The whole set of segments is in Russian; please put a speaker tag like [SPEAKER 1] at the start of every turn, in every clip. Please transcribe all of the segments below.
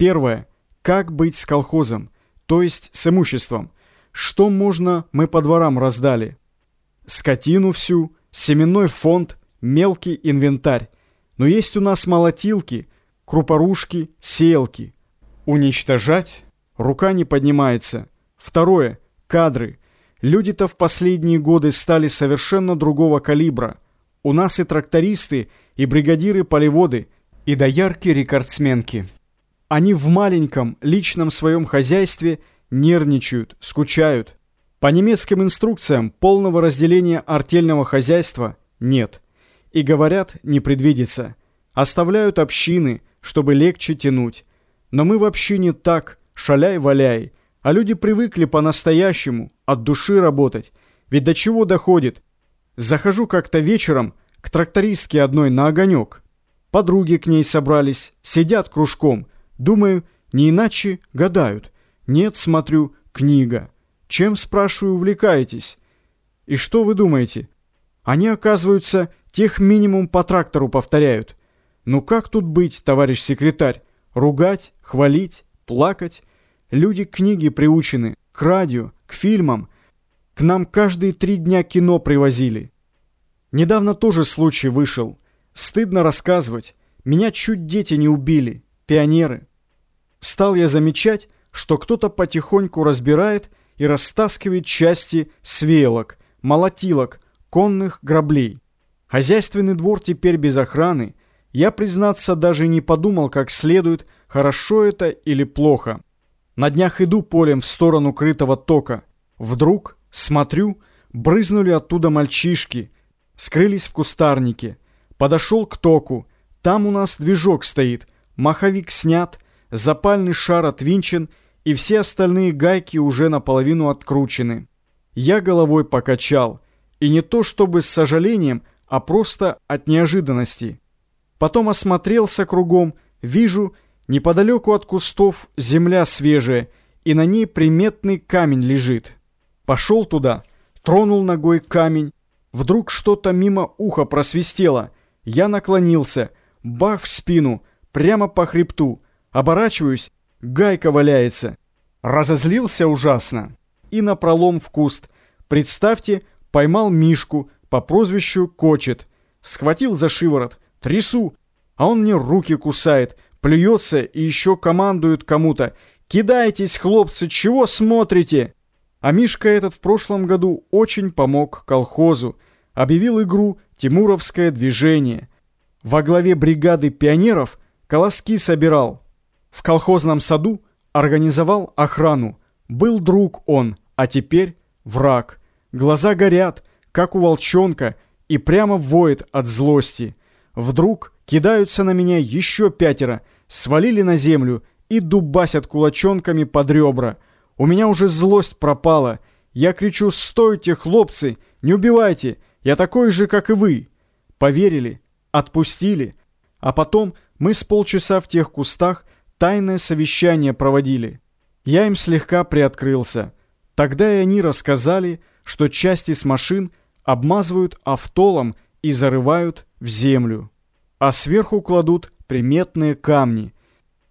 [SPEAKER 1] Первое. Как быть с колхозом, то есть с имуществом? Что можно мы по дворам раздали? Скотину всю, семенной фонд, мелкий инвентарь. Но есть у нас молотилки, крупорушки, сеялки. Уничтожать? Рука не поднимается. Второе. Кадры. Люди-то в последние годы стали совершенно другого калибра. У нас и трактористы, и бригадиры-полеводы, и доярки-рекордсменки. Они в маленьком личном своем хозяйстве нервничают, скучают. По немецким инструкциям полного разделения артельного хозяйства нет. И говорят, не предвидится. Оставляют общины, чтобы легче тянуть. Но мы вообще не так, шаляй-валяй. А люди привыкли по-настоящему, от души работать. Ведь до чего доходит? Захожу как-то вечером к трактористке одной на огонек. Подруги к ней собрались, сидят кружком – Думаю, не иначе гадают. Нет, смотрю, книга. Чем, спрашиваю, увлекаетесь? И что вы думаете? Они, оказываются, тех минимум по трактору повторяют. Ну как тут быть, товарищ секретарь? Ругать, хвалить, плакать? Люди к книге приучены, к радио, к фильмам. К нам каждые три дня кино привозили. Недавно тоже случай вышел. Стыдно рассказывать. Меня чуть дети не убили. Пионеры стал я замечать, что кто-то потихоньку разбирает и растаскивает части свелок, молотилок, конных граблей. Хозяйственный двор теперь без охраны. Я, признаться, даже не подумал как следует, хорошо это или плохо. На днях иду полем в сторону крытого тока. Вдруг, смотрю, брызнули оттуда мальчишки, скрылись в кустарнике. Подошел к току. Там у нас движок стоит, маховик снят — запальный шар отвинчен, и все остальные гайки уже наполовину откручены. Я головой покачал, и не то чтобы с сожалением, а просто от неожиданности. Потом осмотрелся кругом, вижу, неподалеку от кустов земля свежая, и на ней приметный камень лежит. Пошел туда, тронул ногой камень, вдруг что-то мимо уха просвистело. Я наклонился, бах в спину, прямо по хребту, Оборачиваюсь, гайка валяется. Разозлился ужасно. И напролом в куст. Представьте, поймал Мишку по прозвищу Кочет. Схватил за шиворот, трясу, а он мне руки кусает, плюется и еще командует кому-то. «Кидайтесь, хлопцы, чего смотрите?» А Мишка этот в прошлом году очень помог колхозу. Объявил игру «Тимуровское движение». Во главе бригады пионеров колоски собирал. В колхозном саду организовал охрану. Был друг он, а теперь враг. Глаза горят, как у волчонка, и прямо воет от злости. Вдруг кидаются на меня еще пятеро, свалили на землю и дубасят кулачонками под ребра. У меня уже злость пропала. Я кричу «Стойте, хлопцы! Не убивайте! Я такой же, как и вы!» Поверили, отпустили. А потом мы с полчаса в тех кустах тайное совещание проводили. Я им слегка приоткрылся. Тогда и они рассказали, что части с машин обмазывают автолом и зарывают в землю, а сверху кладут приметные камни.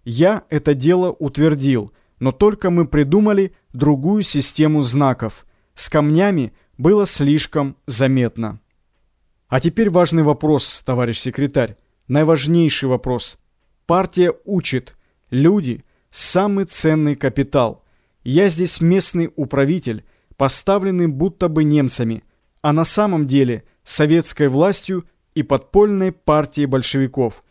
[SPEAKER 1] Я это дело утвердил, но только мы придумали другую систему знаков. С камнями было слишком заметно. А теперь важный вопрос, товарищ секретарь. Наиважнейший вопрос. Партия учит, Люди – самый ценный капитал. Я здесь местный управитель, поставленный будто бы немцами, а на самом деле советской властью и подпольной партией большевиков.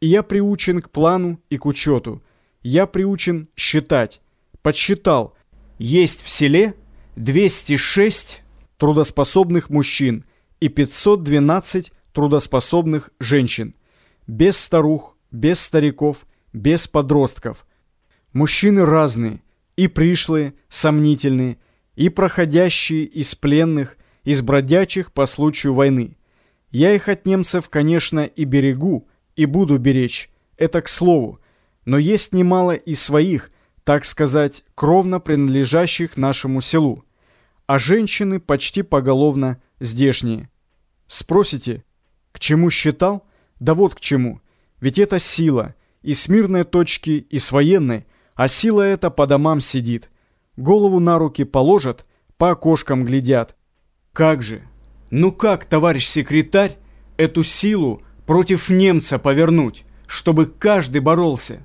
[SPEAKER 1] И я приучен к плану и к учету. Я приучен считать. Подсчитал. Есть в селе 206 трудоспособных мужчин и 512 трудоспособных женщин. Без старух, без стариков – без подростков. Мужчины разные, и пришлые, сомнительные, и проходящие из пленных, из бродячих по случаю войны. Я их от немцев, конечно, и берегу, и буду беречь, это к слову, но есть немало и своих, так сказать, кровно принадлежащих нашему селу, а женщины почти поголовно здешние. Спросите, к чему считал? Да вот к чему, ведь это сила – и с мирной точки, и с военной, а сила эта по домам сидит. Голову на руки положат, по окошкам глядят. Как же? Ну как, товарищ секретарь, эту силу против немца повернуть, чтобы каждый боролся?